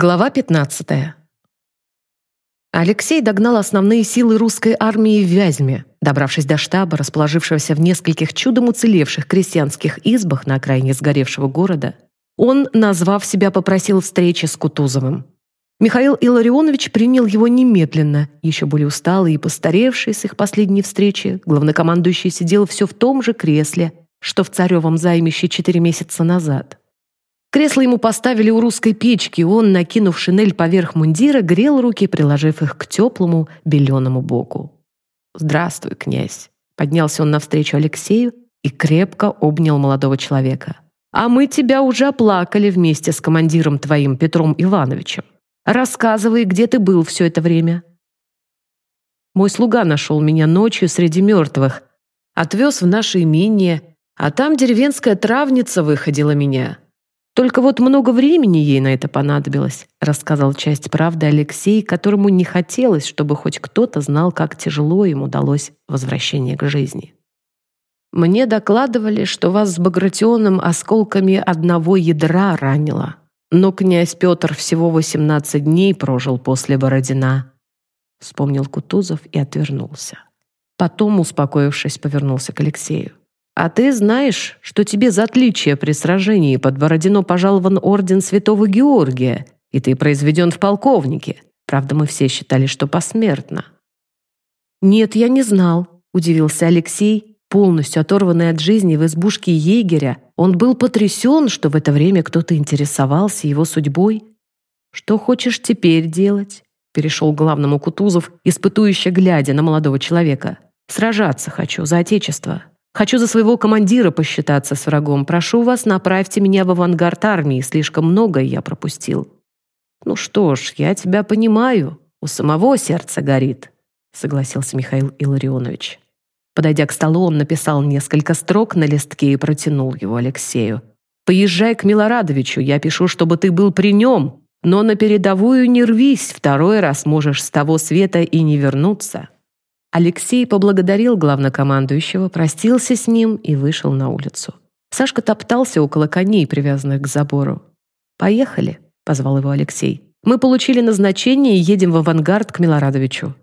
Глава 15. Алексей догнал основные силы русской армии в Вязьме. Добравшись до штаба, расположившегося в нескольких чудом уцелевших крестьянских избах на окраине сгоревшего города, он, назвав себя, попросил встречи с Кутузовым. Михаил Илларионович принял его немедленно. Еще более усталый и постаревший с их последней встречи, главнокомандующий сидел все в том же кресле, что в царевом займище четыре месяца назад. Кресло ему поставили у русской печки, он, накинув шинель поверх мундира, грел руки, приложив их к теплому беленому боку. «Здравствуй, князь!» Поднялся он навстречу Алексею и крепко обнял молодого человека. «А мы тебя уже оплакали вместе с командиром твоим Петром Ивановичем. Рассказывай, где ты был все это время?» Мой слуга нашел меня ночью среди мертвых, отвез в наше имение, а там деревенская травница выходила меня. Только вот много времени ей на это понадобилось, рассказал часть правды Алексей, которому не хотелось, чтобы хоть кто-то знал, как тяжело ему удалось возвращение к жизни. Мне докладывали, что вас с Багратионом осколками одного ядра ранило. Но князь Петр всего 18 дней прожил после Бородина. Вспомнил Кутузов и отвернулся. Потом, успокоившись, повернулся к Алексею. А ты знаешь, что тебе за отличие при сражении под Бородино пожалован орден Святого Георгия, и ты произведен в полковнике. Правда, мы все считали, что посмертно». «Нет, я не знал», — удивился Алексей. Полностью оторванный от жизни в избушке егеря, он был потрясен, что в это время кто-то интересовался его судьбой. «Что хочешь теперь делать?» — перешел к главному Кутузов, испытующе глядя на молодого человека. «Сражаться хочу за отечество». Хочу за своего командира посчитаться с врагом. Прошу вас, направьте меня в авангард армии. Слишком многое я пропустил». «Ну что ж, я тебя понимаю. У самого сердце горит», — согласился Михаил Илларионович. Подойдя к столу, он написал несколько строк на листке и протянул его Алексею. «Поезжай к Милорадовичу, я пишу, чтобы ты был при нем, но на передовую не рвись, второй раз можешь с того света и не вернуться». Алексей поблагодарил главнокомандующего, простился с ним и вышел на улицу. Сашка топтался около коней, привязанных к забору. «Поехали», — позвал его Алексей. «Мы получили назначение и едем в авангард к Милорадовичу».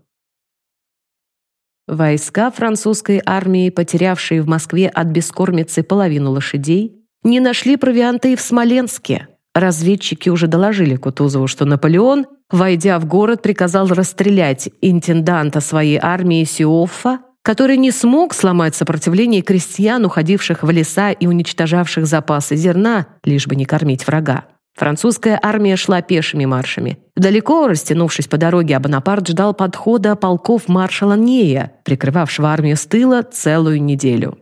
Войска французской армии, потерявшие в Москве от бескормицы половину лошадей, не нашли провианта и в Смоленске. Разведчики уже доложили Кутузову, что Наполеон войдя в город, приказал расстрелять интенданта своей армии Сиоффа, который не смог сломать сопротивление крестьян, уходивших в леса и уничтожавших запасы зерна, лишь бы не кормить врага. Французская армия шла пешими маршами. Далеко растянувшись по дороге, Бонапарт ждал подхода полков маршала Нея, прикрывавшего армию с тыла целую неделю.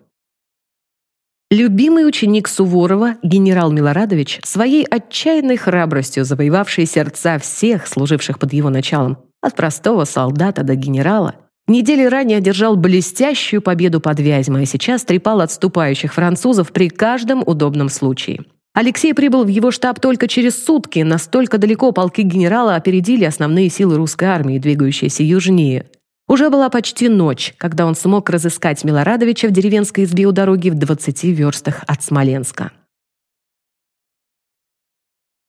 Любимый ученик Суворова, генерал Милорадович, своей отчаянной храбростью завоевавший сердца всех, служивших под его началом, от простого солдата до генерала, недели ранее одержал блестящую победу под Вязьмой, а сейчас трепал отступающих французов при каждом удобном случае. Алексей прибыл в его штаб только через сутки, настолько далеко полки генерала опередили основные силы русской армии, двигающиеся южнее. Уже была почти ночь, когда он смог разыскать Милорадовича в деревенской избе у дороги в 20 верстах от Смоленска.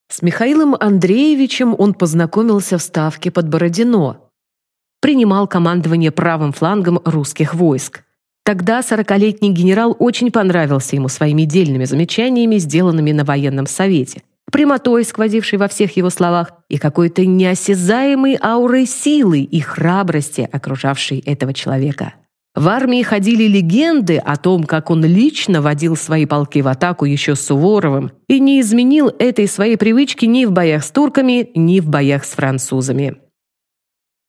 С Михаилом Андреевичем он познакомился в Ставке под Бородино. Принимал командование правым флангом русских войск. Тогда сорокалетний генерал очень понравился ему своими дельными замечаниями, сделанными на военном совете – прямотой, сквозившей во всех его словах, и какой-то неосязаемой аурой силы и храбрости, окружавшей этого человека. В армии ходили легенды о том, как он лично водил свои полки в атаку еще с Суворовым и не изменил этой своей привычки ни в боях с турками, ни в боях с французами.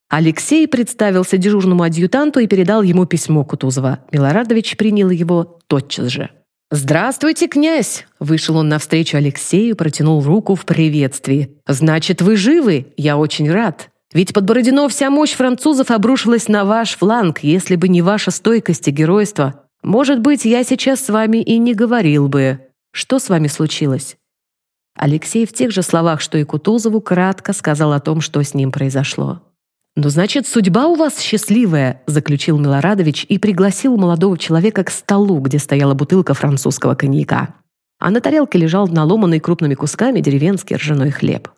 Алексей представился дежурному адъютанту и передал ему письмо Кутузова. Милорадович принял его тотчас же. «Здравствуйте, князь!» Вышел он навстречу Алексею, протянул руку в приветствии. «Значит, вы живы? Я очень рад. Ведь под Бородино вся мощь французов обрушилась на ваш фланг, если бы не ваша стойкость и геройство. Может быть, я сейчас с вами и не говорил бы. Что с вами случилось?» Алексей в тех же словах, что и Кутузову, кратко сказал о том, что с ним произошло. «Ну, значит, судьба у вас счастливая», — заключил Милорадович и пригласил молодого человека к столу, где стояла бутылка французского коньяка. А на тарелке лежал наломанный крупными кусками деревенский ржаной хлеб.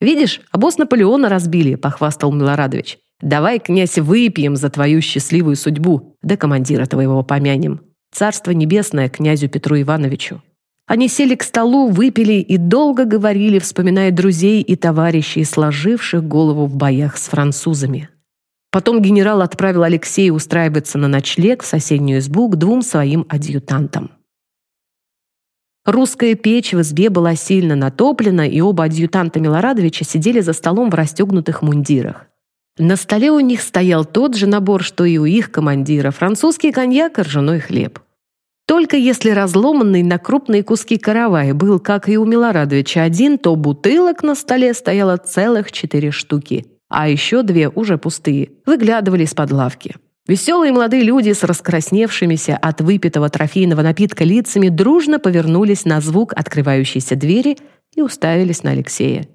«Видишь, обоз Наполеона разбили», — похвастал Милорадович. «Давай, князь, выпьем за твою счастливую судьбу, да командира твоего помянем. Царство небесное князю Петру Ивановичу». Они сели к столу, выпили и долго говорили, вспоминая друзей и товарищей, сложивших голову в боях с французами. Потом генерал отправил Алексея устраиваться на ночлег в соседнюю избу к двум своим адъютантам. Русская печь в избе была сильно натоплена, и оба адъютанта Милорадовича сидели за столом в расстегнутых мундирах. На столе у них стоял тот же набор, что и у их командира – французский коньяк и ржаной хлеб. Только если разломанный на крупные куски каравай был, как и у Милорадовича, один, то бутылок на столе стояло целых четыре штуки, а еще две, уже пустые, выглядывали из-под лавки. Веселые молодые люди с раскрасневшимися от выпитого трофейного напитка лицами дружно повернулись на звук открывающейся двери и уставились на Алексея.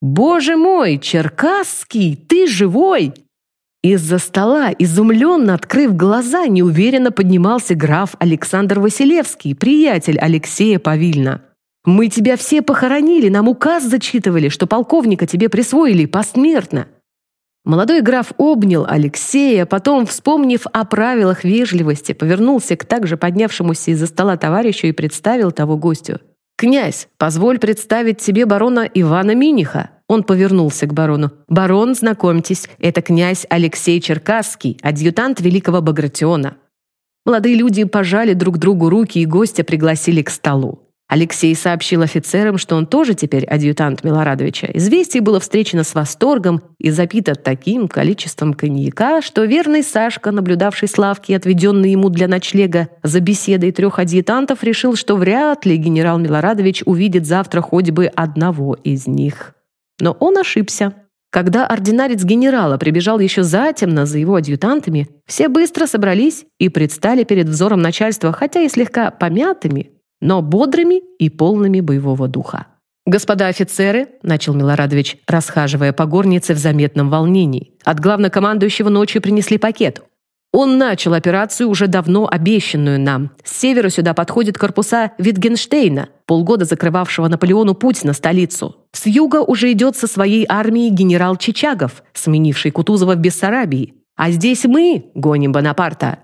«Боже мой, Черкасский, ты живой!» Из-за стола, изумленно открыв глаза, неуверенно поднимался граф Александр Василевский, приятель Алексея Павильна. «Мы тебя все похоронили, нам указ зачитывали, что полковника тебе присвоили посмертно. Молодой граф обнял Алексея, потом, вспомнив о правилах вежливости, повернулся к также поднявшемуся из-за стола товарищу и представил того гостю. «Князь, позволь представить тебе барона Ивана Миниха». Он повернулся к барону. «Барон, знакомьтесь, это князь Алексей Черкасский, адъютант великого Багратиона». Молодые люди пожали друг другу руки и гостя пригласили к столу. Алексей сообщил офицерам, что он тоже теперь адъютант Милорадовича. Известие было встречено с восторгом и запито таким количеством коньяка, что верный Сашка, наблюдавший Славки, отведенный ему для ночлега за беседой трех адъютантов, решил, что вряд ли генерал Милорадович увидит завтра хоть бы одного из них. Но он ошибся. Когда ординарец генерала прибежал еще затемно за его адъютантами, все быстро собрались и предстали перед взором начальства, хотя и слегка помятыми, но бодрыми и полными боевого духа. «Господа офицеры», — начал Милорадович, расхаживая по горнице в заметном волнении, «от главнокомандующего ночью принесли пакет. Он начал операцию, уже давно обещанную нам. С севера сюда подходят корпуса Витгенштейна, полгода закрывавшего Наполеону путь на столицу. С юга уже идет со своей армией генерал Чичагов, сменивший Кутузова в Бессарабии. А здесь мы гоним Бонапарта.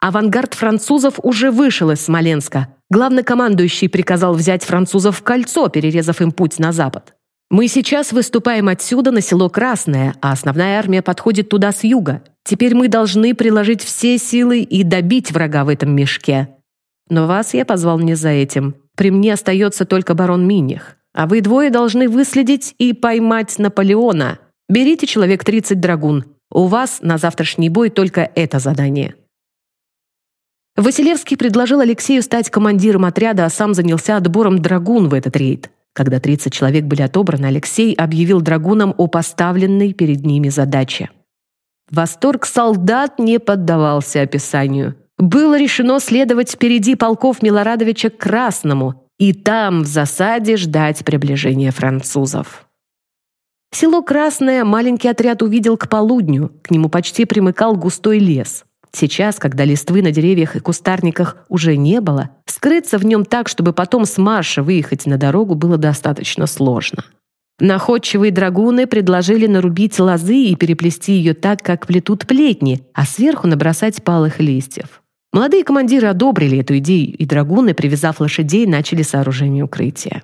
Авангард французов уже вышел из Смоленска. Главнокомандующий приказал взять французов в кольцо, перерезав им путь на запад. Мы сейчас выступаем отсюда на село Красное, а основная армия подходит туда с юга. Теперь мы должны приложить все силы и добить врага в этом мешке. Но вас я позвал не за этим. При мне остается только барон Миних. А вы двое должны выследить и поймать Наполеона. Берите человек 30 драгун. У вас на завтрашний бой только это задание. Василевский предложил Алексею стать командиром отряда, а сам занялся отбором драгун в этот рейд. Когда 30 человек были отобраны, Алексей объявил драгунам о поставленной перед ними задаче. Восторг солдат не поддавался описанию. Было решено следовать впереди полков Милорадовича к Красному и там, в засаде, ждать приближения французов. Село Красное маленький отряд увидел к полудню, к нему почти примыкал густой лес. Сейчас, когда листвы на деревьях и кустарниках уже не было, скрыться в нем так, чтобы потом с марша выехать на дорогу, было достаточно сложно. Находчивые драгуны предложили нарубить лозы и переплести ее так, как плетут плетни, а сверху набросать палых листьев. Молодые командиры одобрили эту идею, и драгуны, привязав лошадей, начали сооружение укрытия.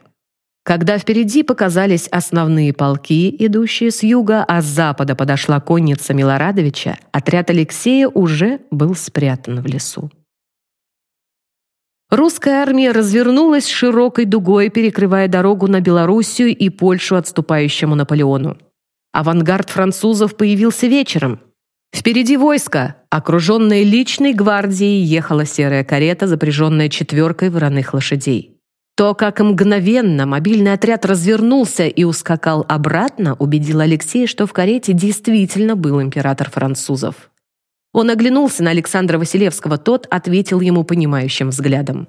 Когда впереди показались основные полки, идущие с юга, а с запада подошла конница Милорадовича, отряд Алексея уже был спрятан в лесу. Русская армия развернулась широкой дугой, перекрывая дорогу на Белоруссию и Польшу отступающему Наполеону. Авангард французов появился вечером. Впереди войско, окруженное личной гвардией, ехала серая карета, запряженная четверкой вороных лошадей. То, как мгновенно мобильный отряд развернулся и ускакал обратно, убедил Алексея, что в карете действительно был император французов. Он оглянулся на Александра Василевского, тот ответил ему понимающим взглядом.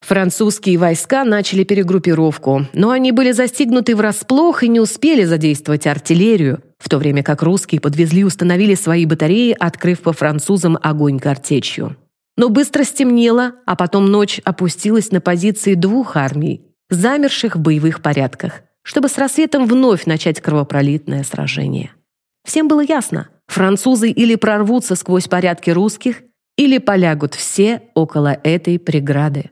Французские войска начали перегруппировку, но они были застигнуты врасплох и не успели задействовать артиллерию, в то время как русские подвезли и установили свои батареи, открыв по французам огонь картечью. Но быстро стемнело, а потом ночь опустилась на позиции двух армий, замерших в боевых порядках. чтобы с рассветом вновь начать кровопролитное сражение. Всем было ясно, французы или прорвутся сквозь порядки русских, или полягут все около этой преграды.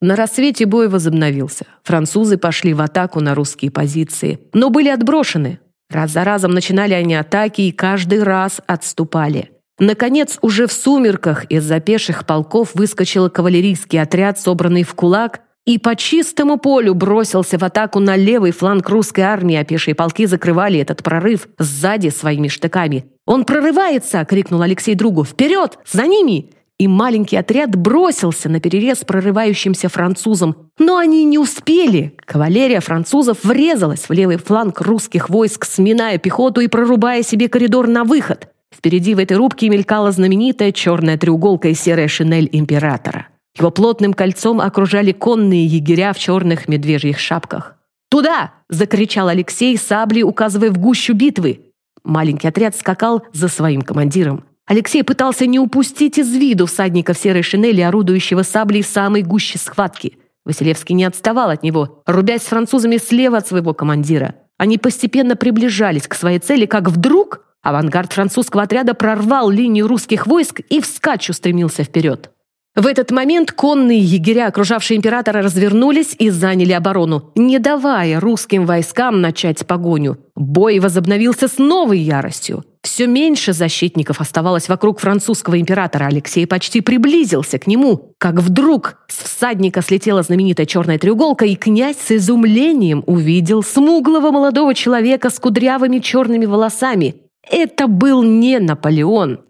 На рассвете бой возобновился. Французы пошли в атаку на русские позиции, но были отброшены. Раз за разом начинали они атаки и каждый раз отступали. Наконец, уже в сумерках из-за пеших полков выскочил кавалерийский отряд, собранный в кулак, и по чистому полю бросился в атаку на левый фланг русской армии, а пешие полки закрывали этот прорыв сзади своими штыками. «Он прорывается!» — крикнул Алексей другу. «Вперед! За ними!» И маленький отряд бросился на перерез прорывающимся французам. Но они не успели. Кавалерия французов врезалась в левый фланг русских войск, сминая пехоту и прорубая себе коридор на выход. Впереди в этой рубке мелькала знаменитая черная треуголка и серая шинель императора. Его плотным кольцом окружали конные егеря в черных медвежьих шапках. «Туда!» — закричал Алексей, саблей указывая в гущу битвы. Маленький отряд скакал за своим командиром. Алексей пытался не упустить из виду всадника в серой шинели, орудующего саблей в самой гуще схватки. Василевский не отставал от него, рубясь с французами слева от своего командира. Они постепенно приближались к своей цели, как вдруг авангард французского отряда прорвал линию русских войск и вскачь устремился вперед. В этот момент конные егеря, окружавшие императора, развернулись и заняли оборону, не давая русским войскам начать погоню. Бой возобновился с новой яростью. Все меньше защитников оставалось вокруг французского императора. Алексей почти приблизился к нему, как вдруг с всадника слетела знаменитая черная треуголка, и князь с изумлением увидел смуглого молодого человека с кудрявыми черными волосами. Это был не Наполеон.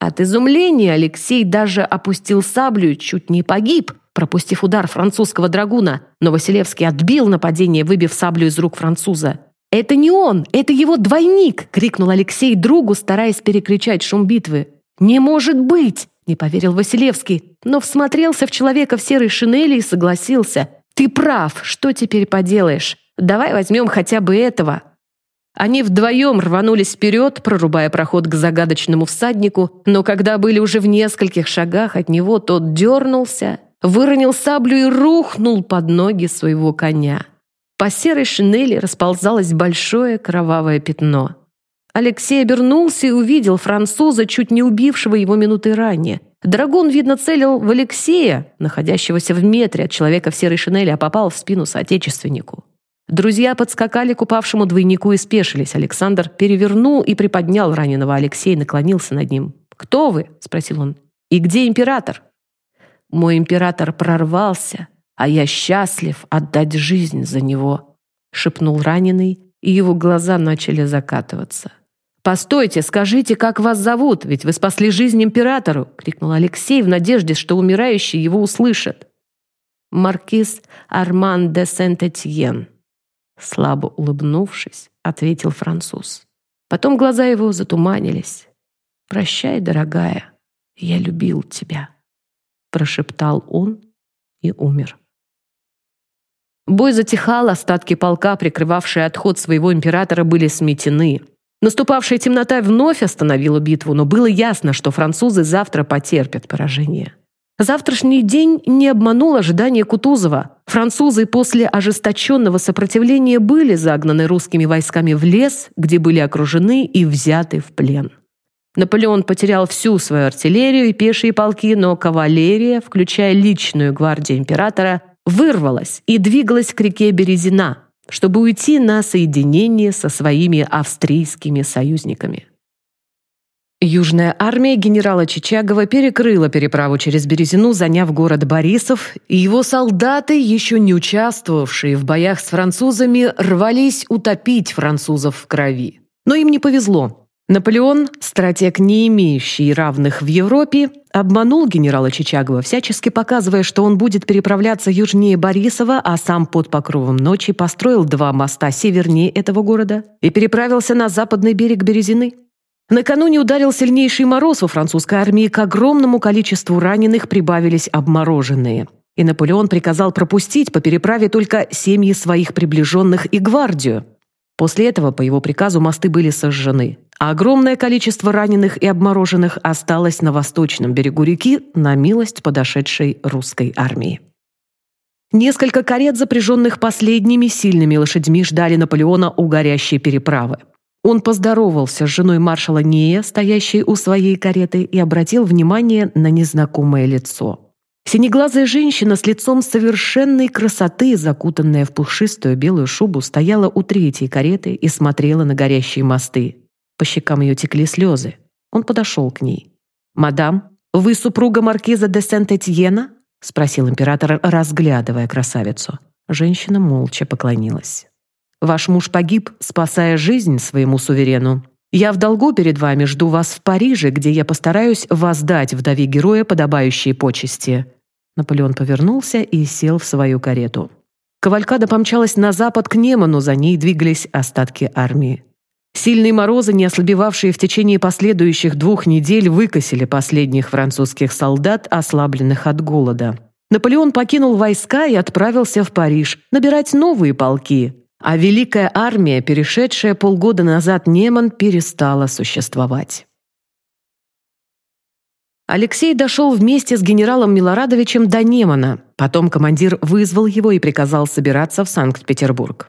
От изумления Алексей даже опустил саблю и чуть не погиб, пропустив удар французского драгуна, но Василевский отбил нападение, выбив саблю из рук француза. «Это не он, это его двойник!» — крикнул Алексей другу, стараясь перекричать шум битвы. «Не может быть!» — не поверил Василевский, но всмотрелся в человека в серой шинели и согласился. «Ты прав, что теперь поделаешь? Давай возьмем хотя бы этого!» Они вдвоем рванулись вперед, прорубая проход к загадочному всаднику, но когда были уже в нескольких шагах от него, тот дернулся, выронил саблю и рухнул под ноги своего коня. По серой шинели расползалось большое кровавое пятно. Алексей обернулся и увидел француза, чуть не убившего его минуты ранее. Драгун, видно, целил в Алексея, находящегося в метре от человека в серой шинели, а попал в спину соотечественнику. Друзья подскакали к упавшему двойнику и спешились. Александр перевернул и приподнял раненого. Алексей наклонился над ним. «Кто вы?» — спросил он. «И где император?» «Мой император прорвался, а я счастлив отдать жизнь за него», — шепнул раненый, и его глаза начали закатываться. «Постойте, скажите, как вас зовут, ведь вы спасли жизнь императору!» — крикнул Алексей в надежде, что умирающий его услышат. «Маркиз Арман де Сент-Этьен», Слабо улыбнувшись, ответил француз. Потом глаза его затуманились. «Прощай, дорогая, я любил тебя», прошептал он и умер. Бой затихал, остатки полка, прикрывавшие отход своего императора, были сметены. Наступавшая темнота вновь остановила битву, но было ясно, что французы завтра потерпят поражение. Завтрашний день не обманул ожидания Кутузова. Французы после ожесточенного сопротивления были загнаны русскими войсками в лес, где были окружены и взяты в плен. Наполеон потерял всю свою артиллерию и пешие полки, но кавалерия, включая личную гвардию императора, вырвалась и двигалась к реке Березина, чтобы уйти на соединение со своими австрийскими союзниками. Южная армия генерала Чичагова перекрыла переправу через Березину, заняв город Борисов, и его солдаты, еще не участвовавшие в боях с французами, рвались утопить французов в крови. Но им не повезло. Наполеон, стратег, не имеющий равных в Европе, обманул генерала Чичагова, всячески показывая, что он будет переправляться южнее Борисова, а сам под покровом ночи построил два моста севернее этого города и переправился на западный берег Березины. Накануне ударил сильнейший мороз во французской армии, к огромному количеству раненых прибавились обмороженные. И Наполеон приказал пропустить по переправе только семьи своих приближенных и гвардию. После этого по его приказу мосты были сожжены, а огромное количество раненых и обмороженных осталось на восточном берегу реки на милость подошедшей русской армии. Несколько карет, запряженных последними сильными лошадьми, ждали Наполеона у горящей переправы. Он поздоровался с женой маршала Нея, стоящей у своей кареты, и обратил внимание на незнакомое лицо. Синеглазая женщина с лицом совершенной красоты, закутанная в пушистую белую шубу, стояла у третьей кареты и смотрела на горящие мосты. По щекам ее текли слезы. Он подошел к ней. «Мадам, вы супруга маркиза де Сент-Этьена?» — спросил император, разглядывая красавицу. Женщина молча поклонилась. «Ваш муж погиб, спасая жизнь своему суверену. Я в долгу перед вами жду вас в Париже, где я постараюсь воздать вдове героя подобающие почести». Наполеон повернулся и сел в свою карету. Кавалькада помчалась на запад к Неману, за ней двигались остатки армии. Сильные морозы, не ослабевавшие в течение последующих двух недель, выкосили последних французских солдат, ослабленных от голода. Наполеон покинул войска и отправился в Париж набирать новые полки, а Великая армия, перешедшая полгода назад Неман, перестала существовать. Алексей дошел вместе с генералом Милорадовичем до Немана. Потом командир вызвал его и приказал собираться в Санкт-Петербург.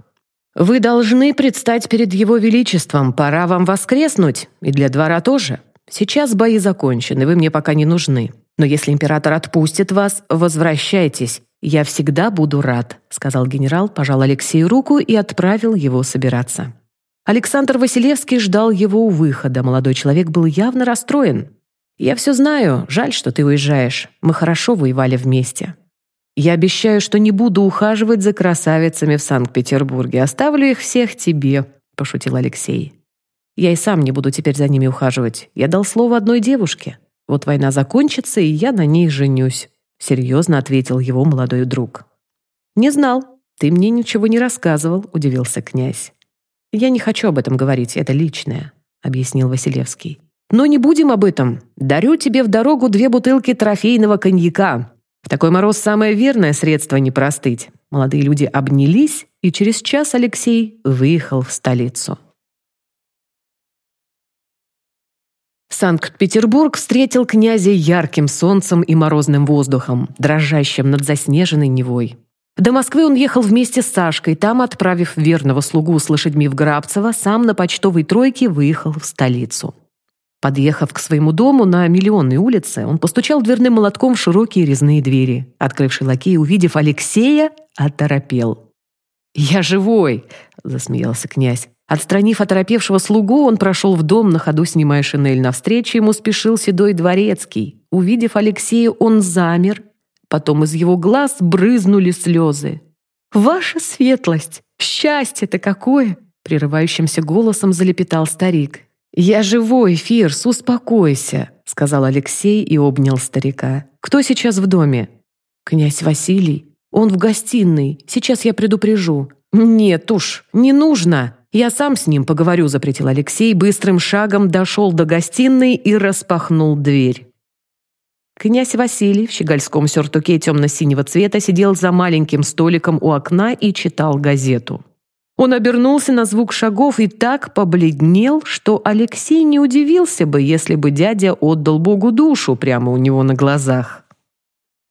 Вы должны предстать перед его величеством, пора вам воскреснуть, и для двора тоже. Сейчас бои закончены, вы мне пока не нужны. Но если император отпустит вас, возвращайтесь. Я всегда буду рад», — сказал генерал, пожал Алексею руку и отправил его собираться. Александр Василевский ждал его у выхода. Молодой человек был явно расстроен. «Я все знаю. Жаль, что ты уезжаешь. Мы хорошо воевали вместе. Я обещаю, что не буду ухаживать за красавицами в Санкт-Петербурге. Оставлю их всех тебе», — пошутил Алексей. «Я и сам не буду теперь за ними ухаживать. Я дал слово одной девушке. Вот война закончится, и я на ней женюсь», — серьезно ответил его молодой друг. «Не знал. Ты мне ничего не рассказывал», — удивился князь. «Я не хочу об этом говорить, это личное», — объяснил Василевский. «Но не будем об этом. Дарю тебе в дорогу две бутылки трофейного коньяка. В такой мороз самое верное средство не простыть. Молодые люди обнялись, и через час Алексей выехал в столицу. Санкт-Петербург встретил князя ярким солнцем и морозным воздухом, дрожащим над заснеженной Невой. До Москвы он ехал вместе с Сашкой, там, отправив верного слугу с лошадьми в Грабцево, сам на почтовой тройке выехал в столицу. Подъехав к своему дому на Миллионной улице, он постучал дверным молотком в широкие резные двери. Открывший лакей, увидев Алексея, оторопел. «Я живой!» — засмеялся князь. Отстранив оторопевшего слугу, он прошел в дом, на ходу снимая шинель. Навстречу ему спешил седой дворецкий. Увидев Алексея, он замер. Потом из его глаз брызнули слезы. «Ваша светлость! Счастье-то какое!» Прерывающимся голосом залепетал старик. «Я живой, Фирс, успокойся», — сказал Алексей и обнял старика. «Кто сейчас в доме?» «Князь Василий. Он в гостиной. Сейчас я предупрежу». «Нет уж, не нужно. Я сам с ним поговорю», — запретил Алексей, быстрым шагом дошел до гостиной и распахнул дверь. Князь Василий в щегольском сюртуке темно-синего цвета сидел за маленьким столиком у окна и читал газету. Он обернулся на звук шагов и так побледнел, что Алексей не удивился бы, если бы дядя отдал Богу душу прямо у него на глазах.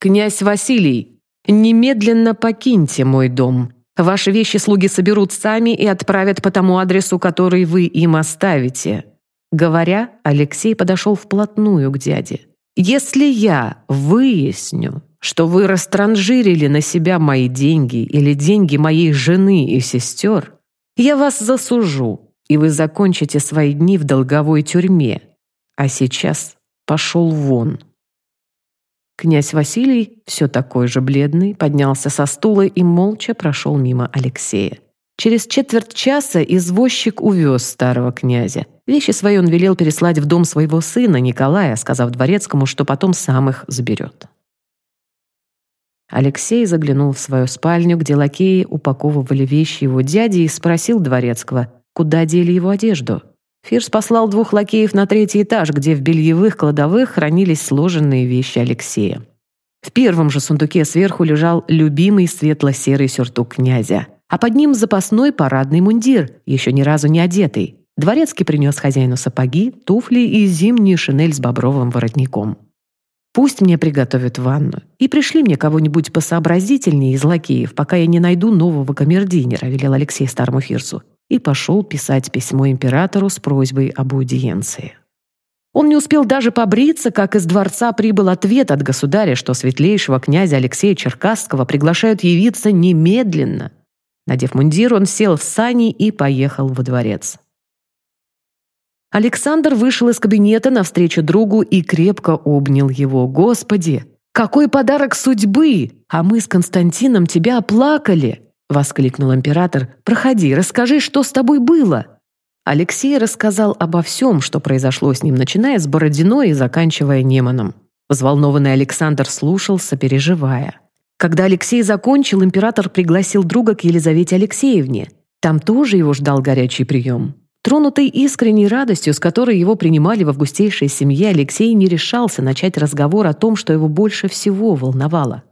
«Князь Василий, немедленно покиньте мой дом. Ваши вещи слуги соберут сами и отправят по тому адресу, который вы им оставите». Говоря, Алексей подошел вплотную к дяде. «Если я выясню, что вы растранжирили на себя мои деньги или деньги моей жены и сестер, я вас засужу, и вы закончите свои дни в долговой тюрьме. А сейчас пошел вон». Князь Василий, все такой же бледный, поднялся со стула и молча прошел мимо Алексея. Через четверть часа извозчик увез старого князя. Вещи свои он велел переслать в дом своего сына Николая, сказав дворецкому, что потом сам их заберет. Алексей заглянул в свою спальню, где лакеи упаковывали вещи его дяди, и спросил дворецкого, куда дели его одежду. Фирс послал двух лакеев на третий этаж, где в бельевых кладовых хранились сложенные вещи Алексея. В первом же сундуке сверху лежал любимый светло-серый сюртук князя, а под ним запасной парадный мундир, еще ни разу не одетый. Дворецкий принес хозяину сапоги, туфли и зимнюю шинель с бобровым воротником. Пусть мне приготовят ванну. И пришли мне кого-нибудь посообразительнее из лакеев, пока я не найду нового камердинера, велел Алексей старому Фирсу. И пошел писать письмо императору с просьбой об аудиенции. Он не успел даже побриться, как из дворца прибыл ответ от государя, что светлейшего князя Алексея Черкасского приглашают явиться немедленно. Надев мундир, он сел в сани и поехал во дворец. Александр вышел из кабинета навстречу другу и крепко обнял его. «Господи, какой подарок судьбы! А мы с Константином тебя оплакали!» — воскликнул император. «Проходи, расскажи, что с тобой было!» Алексей рассказал обо всем, что произошло с ним, начиная с Бородиной и заканчивая Неманом. Взволнованный Александр слушал, сопереживая. Когда Алексей закончил, император пригласил друга к Елизавете Алексеевне. Там тоже его ждал горячий прием. Тронутый искренней радостью, с которой его принимали в августейшей семье, Алексей не решался начать разговор о том, что его больше всего волновало.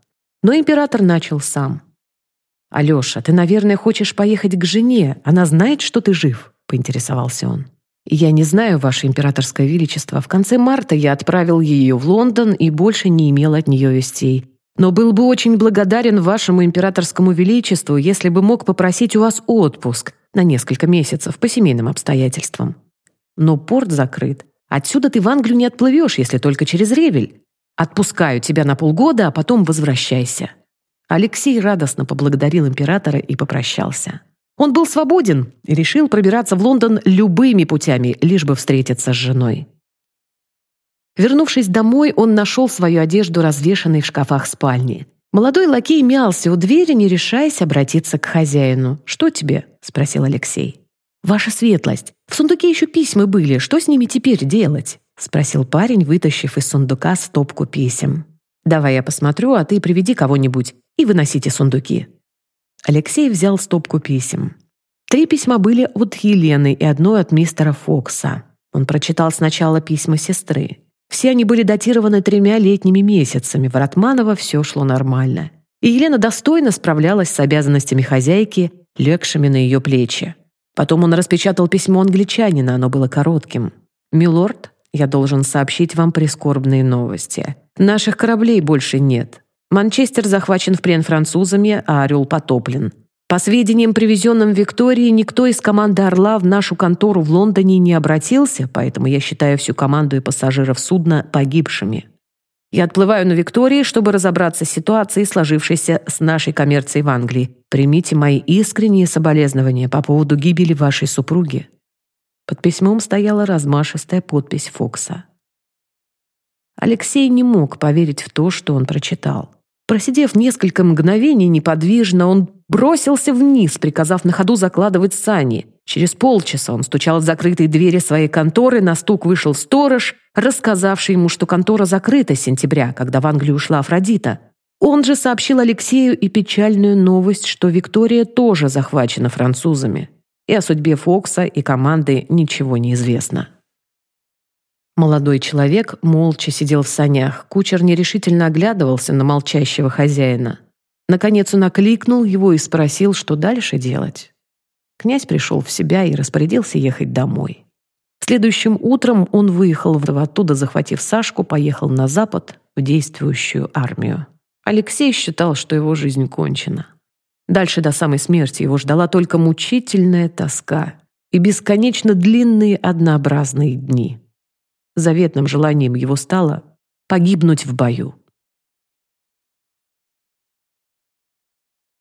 Но император начал сам. «Алеша, ты, наверное, хочешь поехать к жене. Она знает, что ты жив?» — поинтересовался он. «Я не знаю, Ваше Императорское Величество. В конце марта я отправил ее в Лондон и больше не имел от нее вестей. Но был бы очень благодарен Вашему Императорскому Величеству, если бы мог попросить у вас отпуск на несколько месяцев по семейным обстоятельствам. Но порт закрыт. Отсюда ты в Англию не отплывешь, если только через Ревель. Отпускаю тебя на полгода, а потом возвращайся». Алексей радостно поблагодарил императора и попрощался. Он был свободен и решил пробираться в Лондон любыми путями, лишь бы встретиться с женой. Вернувшись домой, он нашел свою одежду, развешанной в шкафах спальни. Молодой лакей мялся у двери, не решаясь обратиться к хозяину. «Что тебе?» — спросил Алексей. «Ваша светлость, в сундуке еще письма были. Что с ними теперь делать?» — спросил парень, вытащив из сундука стопку писем. «Давай я посмотрю, а ты приведи кого-нибудь и выносите сундуки». Алексей взял стопку писем. Три письма были от Елены и одно от мистера Фокса. Он прочитал сначала письма сестры. Все они были датированы тремя летними месяцами. В Ратманово все шло нормально. И Елена достойно справлялась с обязанностями хозяйки, легшими на ее плечи. Потом он распечатал письмо англичанина, оно было коротким. «Милорд, я должен сообщить вам прискорбные новости. Наших кораблей больше нет. Манчестер захвачен в плен французами, а Орел потоплен. По сведениям, привезенным Виктории, никто из команды «Орла» в нашу контору в Лондоне не обратился, поэтому я считаю всю команду и пассажиров судна погибшими. Я отплываю на Виктории, чтобы разобраться с ситуацией, сложившейся с нашей коммерцией в Англии. Примите мои искренние соболезнования по поводу гибели вашей супруги». Под письмом стояла размашистая подпись Фокса. Алексей не мог поверить в то, что он прочитал. Просидев несколько мгновений неподвижно, он бросился вниз, приказав на ходу закладывать сани. Через полчаса он стучал в закрытые двери своей конторы, на стук вышел сторож, рассказавший ему, что контора закрыта с сентября, когда в Англию ушла Афродита. Он же сообщил Алексею и печальную новость, что Виктория тоже захвачена французами. И о судьбе Фокса и команды ничего не известно. Молодой человек молча сидел в санях. Кучер нерешительно оглядывался на молчащего хозяина. Наконец он окликнул его и спросил, что дальше делать. Князь пришел в себя и распорядился ехать домой. Следующим утром он выехал оттуда, захватив Сашку, поехал на запад в действующую армию. Алексей считал, что его жизнь кончена. Дальше до самой смерти его ждала только мучительная тоска и бесконечно длинные однообразные дни. Заветным желанием его стало погибнуть в бою.